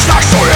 It's not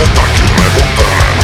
attaquent les montagnes